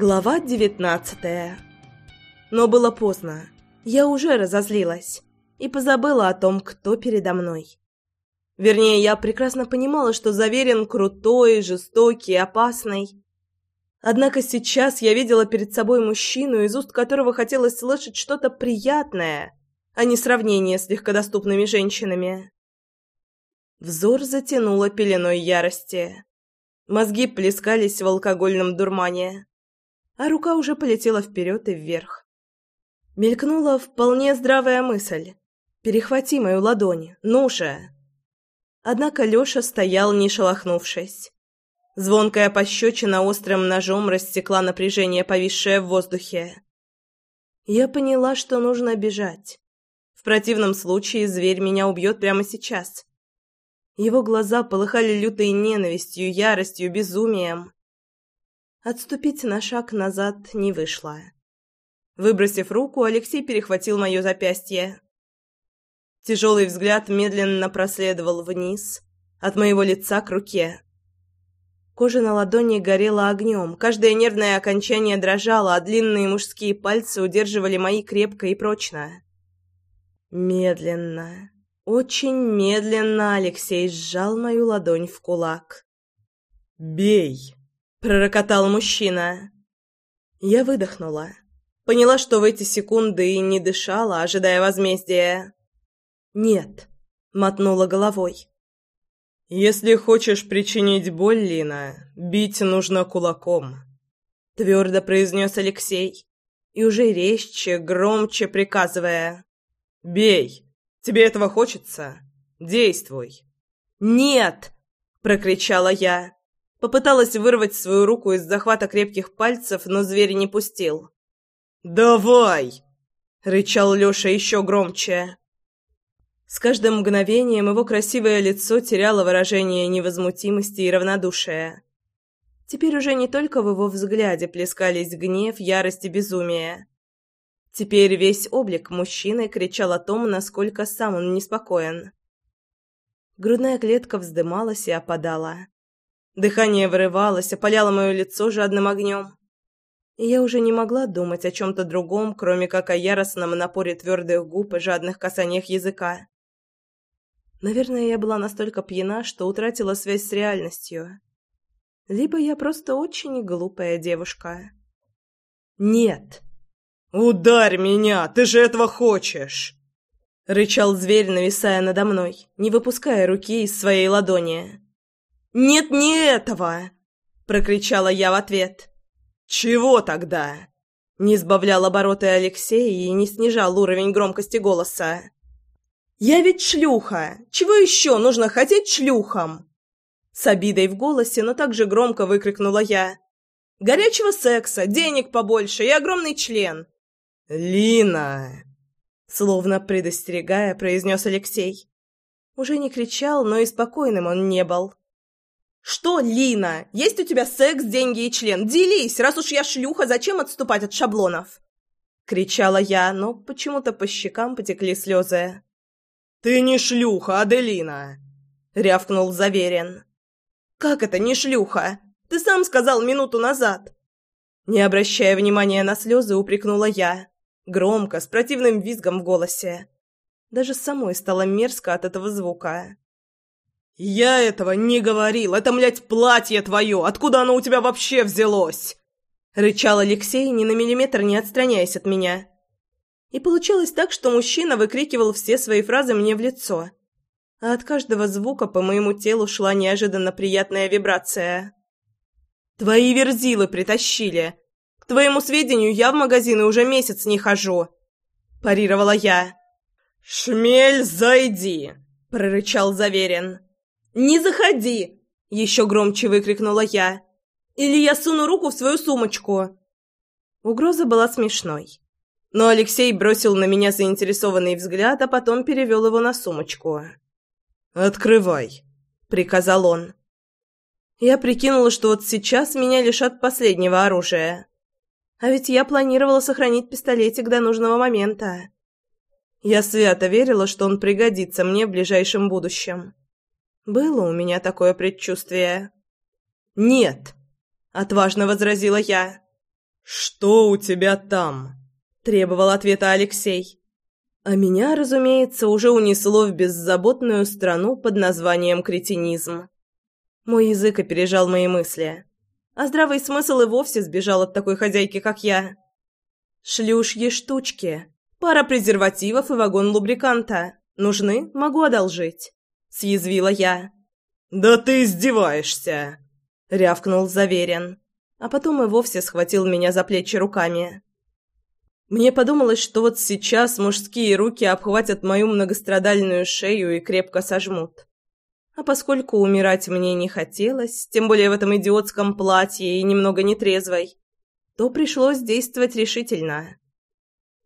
Глава девятнадцатая. Но было поздно. Я уже разозлилась и позабыла о том, кто передо мной. Вернее, я прекрасно понимала, что Заверин крутой, жестокий, опасный. Однако сейчас я видела перед собой мужчину, из уст которого хотелось слышать что-то приятное, а не сравнение с легкодоступными женщинами. Взор затянуло пеленой ярости. Мозги плескались в алкогольном дурмане а рука уже полетела вперед и вверх. Мелькнула вполне здравая мысль. «Перехвати мою ладонь, ну же!» Однако Лёша стоял, не шелохнувшись. Звонкая пощечина острым ножом рассекла напряжение, повисшее в воздухе. Я поняла, что нужно бежать. В противном случае зверь меня убьет прямо сейчас. Его глаза полыхали лютой ненавистью, яростью, безумием. Отступить на шаг назад не вышло. Выбросив руку, Алексей перехватил мое запястье. Тяжелый взгляд медленно проследовал вниз, от моего лица к руке. Кожа на ладони горела огнем, каждое нервное окончание дрожало, а длинные мужские пальцы удерживали мои крепко и прочно. Медленно, очень медленно Алексей сжал мою ладонь в кулак. «Бей!» Пророкотал мужчина. Я выдохнула. Поняла, что в эти секунды и не дышала, ожидая возмездия. «Нет», — мотнула головой. «Если хочешь причинить боль, Лина, бить нужно кулаком», — твердо произнес Алексей, и уже резче, громче приказывая. «Бей! Тебе этого хочется? Действуй!» «Нет!» — прокричала я. Попыталась вырвать свою руку из захвата крепких пальцев, но зверь не пустил. «Давай!» — рычал Лёша еще громче. С каждым мгновением его красивое лицо теряло выражение невозмутимости и равнодушия. Теперь уже не только в его взгляде плескались гнев, ярость и безумие. Теперь весь облик мужчины кричал о том, насколько сам он неспокоен. Грудная клетка вздымалась и опадала. Дыхание вырывалось, опаляло мое лицо жадным огнем. И я уже не могла думать о чем-то другом, кроме как о яростном напоре твердых губ и жадных касаниях языка. Наверное, я была настолько пьяна, что утратила связь с реальностью. Либо я просто очень глупая девушка. «Нет!» «Ударь меня! Ты же этого хочешь!» Рычал зверь, нависая надо мной, не выпуская руки из своей ладони. «Нет, не этого!» — прокричала я в ответ. «Чего тогда?» Не сбавлял обороты Алексей и не снижал уровень громкости голоса. «Я ведь шлюха! Чего еще нужно хотеть шлюхам?» С обидой в голосе, но также громко выкрикнула я. «Горячего секса, денег побольше и огромный член!» «Лина!» Словно предостерегая, произнес Алексей. Уже не кричал, но и спокойным он не был. «Что, Лина? Есть у тебя секс, деньги и член? Делись! Раз уж я шлюха, зачем отступать от шаблонов?» Кричала я, но почему-то по щекам потекли слезы. «Ты не шлюха, Аделина!» — рявкнул Заверин. «Как это не шлюха? Ты сам сказал минуту назад!» Не обращая внимания на слезы, упрекнула я. Громко, с противным визгом в голосе. Даже самой стало мерзко от этого звука. «Я этого не говорил! Это, млядь, платье твое! Откуда оно у тебя вообще взялось?» Рычал Алексей, ни на миллиметр не отстраняясь от меня. И получилось так, что мужчина выкрикивал все свои фразы мне в лицо. А от каждого звука по моему телу шла неожиданно приятная вибрация. «Твои верзилы притащили! К твоему сведению, я в магазины уже месяц не хожу!» Парировала я. «Шмель, зайди!» — прорычал Заверин. «Не заходи!» — еще громче выкрикнула я. «Или я суну руку в свою сумочку!» Угроза была смешной. Но Алексей бросил на меня заинтересованный взгляд, а потом перевел его на сумочку. «Открывай!» — приказал он. Я прикинула, что вот сейчас меня лишат последнего оружия. А ведь я планировала сохранить пистолетик до нужного момента. Я свято верила, что он пригодится мне в ближайшем будущем. Было у меня такое предчувствие. «Нет!» — отважно возразила я. «Что у тебя там?» – требовал ответа Алексей. А меня, разумеется, уже унесло в беззаботную страну под названием кретинизм. Мой язык опережал мои мысли, а здравый смысл и вовсе сбежал от такой хозяйки, как я. Шлюшьи штучки, пара презервативов и вагон лубриканта. Нужны? Могу одолжить. Съязвила я. «Да ты издеваешься!» — рявкнул Заверен а потом и вовсе схватил меня за плечи руками. Мне подумалось, что вот сейчас мужские руки обхватят мою многострадальную шею и крепко сожмут. А поскольку умирать мне не хотелось, тем более в этом идиотском платье и немного нетрезвой, то пришлось действовать решительно.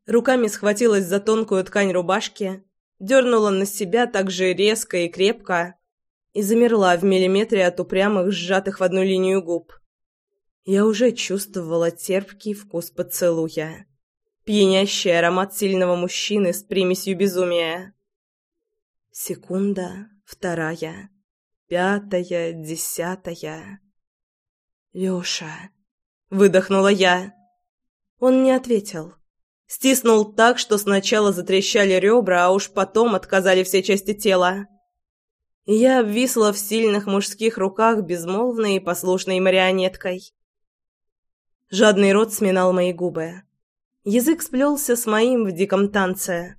Руками схватилась за тонкую ткань рубашки, дернула на себя так же резко и крепко и замерла в миллиметре от упрямых, сжатых в одну линию губ. Я уже чувствовала терпкий вкус поцелуя. Пьянящий аромат сильного мужчины с примесью безумия. Секунда, вторая, пятая, десятая. «Лёша!» — выдохнула я. Он не ответил. Стиснул так, что сначала затрещали ребра, а уж потом отказали все части тела. Я обвисла в сильных мужских руках безмолвной и послушной марионеткой. Жадный рот сминал мои губы. Язык сплелся с моим в диком танце.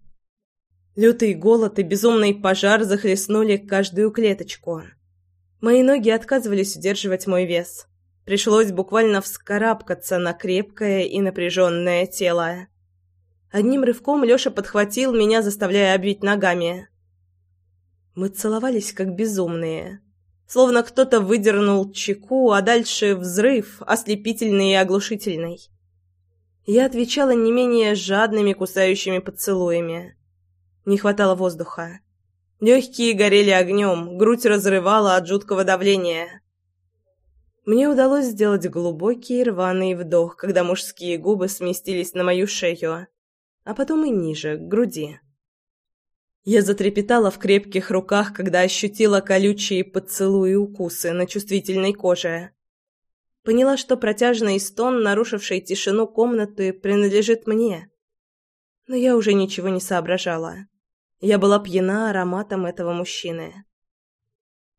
Лютый голод и безумный пожар захлестнули каждую клеточку. Мои ноги отказывались удерживать мой вес. Пришлось буквально вскарабкаться на крепкое и напряженное тело. Одним рывком Леша подхватил меня, заставляя обвить ногами. Мы целовались как безумные. Словно кто-то выдернул чеку, а дальше взрыв, ослепительный и оглушительный. Я отвечала не менее жадными кусающими поцелуями. Не хватало воздуха. Легкие горели огнем, грудь разрывала от жуткого давления. Мне удалось сделать глубокий рваный вдох, когда мужские губы сместились на мою шею, а потом и ниже, к груди. Я затрепетала в крепких руках, когда ощутила колючие поцелуи и укусы на чувствительной коже. Поняла, что протяжный стон, нарушивший тишину комнаты, принадлежит мне. Но я уже ничего не соображала. Я была пьяна ароматом этого мужчины.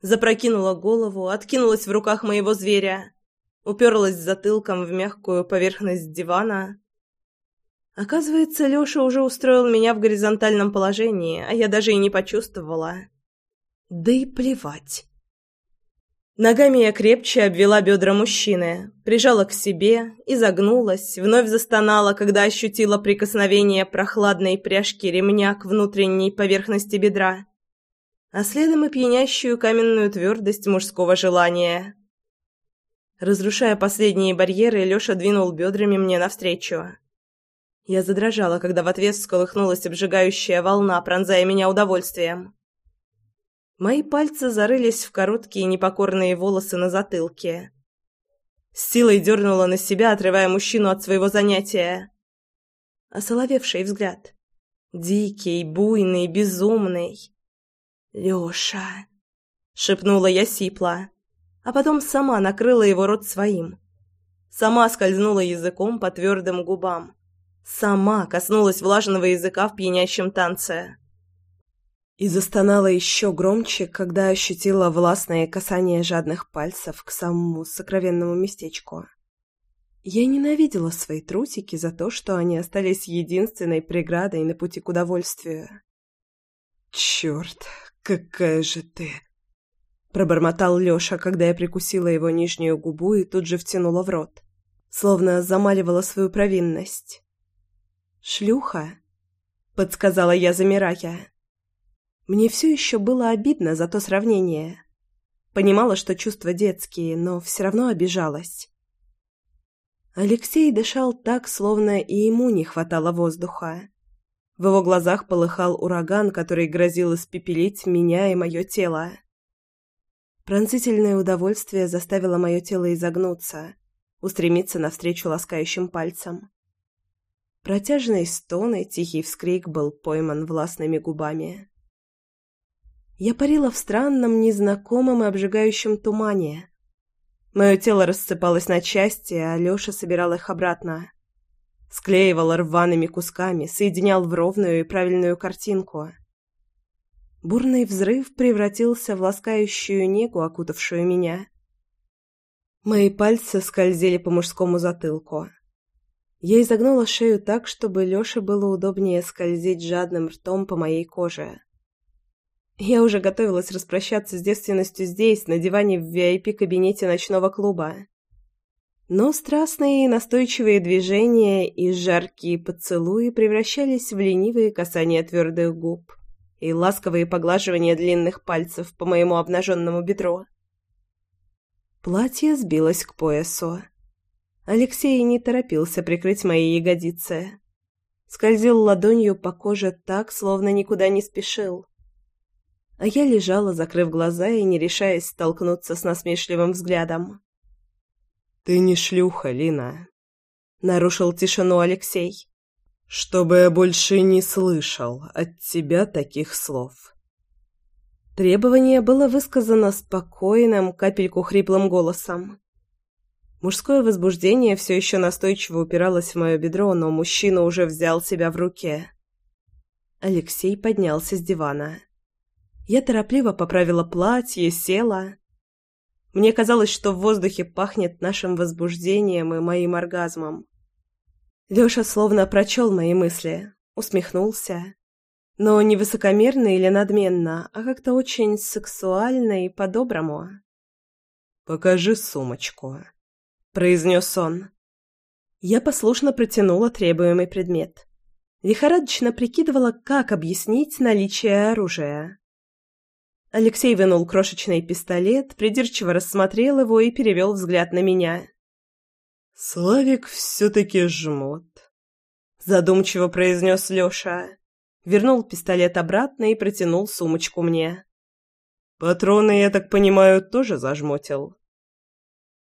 Запрокинула голову, откинулась в руках моего зверя, уперлась затылком в мягкую поверхность дивана Оказывается, Лёша уже устроил меня в горизонтальном положении, а я даже и не почувствовала. Да и плевать. Ногами я крепче обвела бедра мужчины, прижала к себе и загнулась, вновь застонала, когда ощутила прикосновение прохладной пряжки ремня к внутренней поверхности бедра, а следом и пьянящую каменную твердость мужского желания. Разрушая последние барьеры, Лёша двинул бедрами мне навстречу. Я задрожала, когда в ответ всколыхнулась обжигающая волна, пронзая меня удовольствием. Мои пальцы зарылись в короткие непокорные волосы на затылке. С силой дернула на себя, отрывая мужчину от своего занятия. Осоловевший взгляд. Дикий, буйный, безумный. «Лёша!» — шепнула я сипло, а потом сама накрыла его рот своим. Сама скользнула языком по твердым губам Сама коснулась влажного языка в пьянящем танце. И застонала еще громче, когда ощутила властное касание жадных пальцев к самому сокровенному местечку. Я ненавидела свои трусики за то, что они остались единственной преградой на пути к удовольствию. «Черт, какая же ты!» Пробормотал Леша, когда я прикусила его нижнюю губу и тут же втянула в рот, словно замаливала свою провинность. «Шлюха», — подсказала я, замирая. Мне все еще было обидно за то сравнение. Понимала, что чувства детские, но все равно обижалась. Алексей дышал так, словно и ему не хватало воздуха. В его глазах полыхал ураган, который грозил испепелить меня и мое тело. Пронзительное удовольствие заставило мое тело изогнуться, устремиться навстречу ласкающим пальцам. Протяжный стон и тихий вскрик был пойман властными губами. Я парила в странном, незнакомом и обжигающем тумане. Мое тело рассыпалось на части, а Лёша собирал их обратно. Склеивал рваными кусками, соединял в ровную и правильную картинку. Бурный взрыв превратился в ласкающую негу, окутавшую меня. Мои пальцы скользили по мужскому затылку. Я изогнула шею так, чтобы Лёше было удобнее скользить жадным ртом по моей коже. Я уже готовилась распрощаться с девственностью здесь, на диване в VIP-кабинете ночного клуба. Но страстные и настойчивые движения и жаркие поцелуи превращались в ленивые касания твердых губ и ласковые поглаживания длинных пальцев по моему обнаженному бедру. Платье сбилось к поясу. Алексей не торопился прикрыть мои ягодицы. Скользил ладонью по коже так, словно никуда не спешил а я лежала, закрыв глаза и не решаясь столкнуться с насмешливым взглядом. «Ты не шлюха, Лина», — нарушил тишину Алексей. «Чтобы я больше не слышал от тебя таких слов». Требование было высказано спокойным, капельку хриплым голосом. Мужское возбуждение все еще настойчиво упиралось в мое бедро, но мужчина уже взял себя в руке. Алексей поднялся с дивана. Я торопливо поправила платье, села. Мне казалось, что в воздухе пахнет нашим возбуждением и моим оргазмом. Лёша словно прочел мои мысли, усмехнулся. Но не высокомерно или надменно, а как-то очень сексуально и по-доброму. «Покажи сумочку», — произнес он. Я послушно протянула требуемый предмет. Лихорадочно прикидывала, как объяснить наличие оружия. Алексей вынул крошечный пистолет, придирчиво рассмотрел его и перевел взгляд на меня. «Славик все-таки жмот», — задумчиво произнес Леша. Вернул пистолет обратно и протянул сумочку мне. «Патроны, я так понимаю, тоже зажмотил?»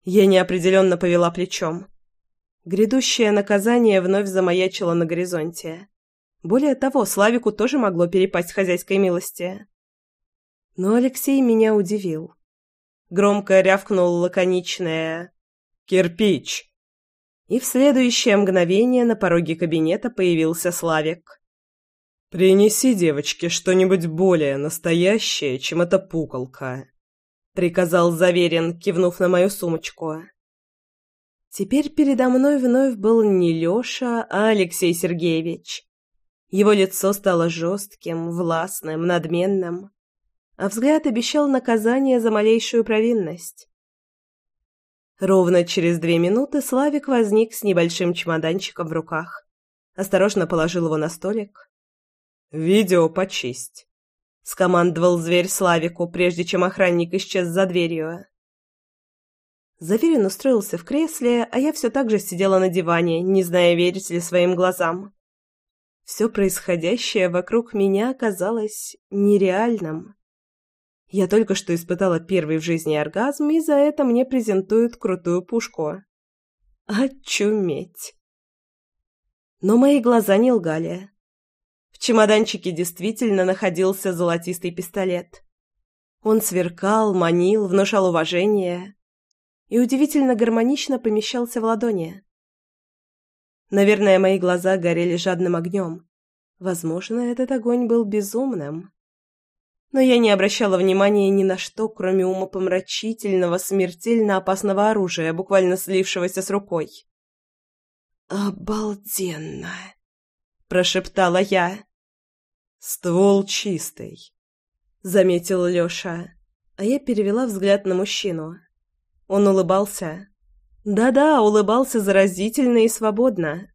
Я неопределенно повела плечом. Грядущее наказание вновь замаячило на горизонте. Более того, Славику тоже могло перепасть хозяйской милости. Но Алексей меня удивил. Громко рявкнул лаконичное «Кирпич!» И в следующее мгновение на пороге кабинета появился Славик. «Принеси девочке что-нибудь более настоящее, чем эта пуколка», — приказал Заверин, кивнув на мою сумочку. Теперь передо мной вновь был не Лёша, а Алексей Сергеевич. Его лицо стало жестким, властным, надменным а взгляд обещал наказание за малейшую провинность. Ровно через две минуты Славик возник с небольшим чемоданчиком в руках. Осторожно положил его на столик. «Видео почисть», — скомандовал зверь Славику, прежде чем охранник исчез за дверью. Заверин устроился в кресле, а я все так же сидела на диване, не зная, верить ли своим глазам. Все происходящее вокруг меня казалось нереальным. Я только что испытала первый в жизни оргазм, и за это мне презентуют крутую пушку. Очуметь. Но мои глаза не лгали. Чемоданчике действительно находился золотистый пистолет. Он сверкал, манил, внушал уважение и удивительно гармонично помещался в ладони. Наверное, мои глаза горели жадным огнем. Возможно, этот огонь был безумным но я не обращала внимания ни на что, кроме умопомрачительного, смертельно опасного оружия, буквально слившегося с рукой. «Обалденно!» – прошептала я. «Ствол чистый», – заметил Лёша, а я перевела взгляд на мужчину. Он улыбался. Да-да, улыбался заразительно и свободно.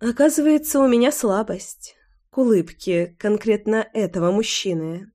Оказывается, у меня слабость к улыбке конкретно этого мужчины.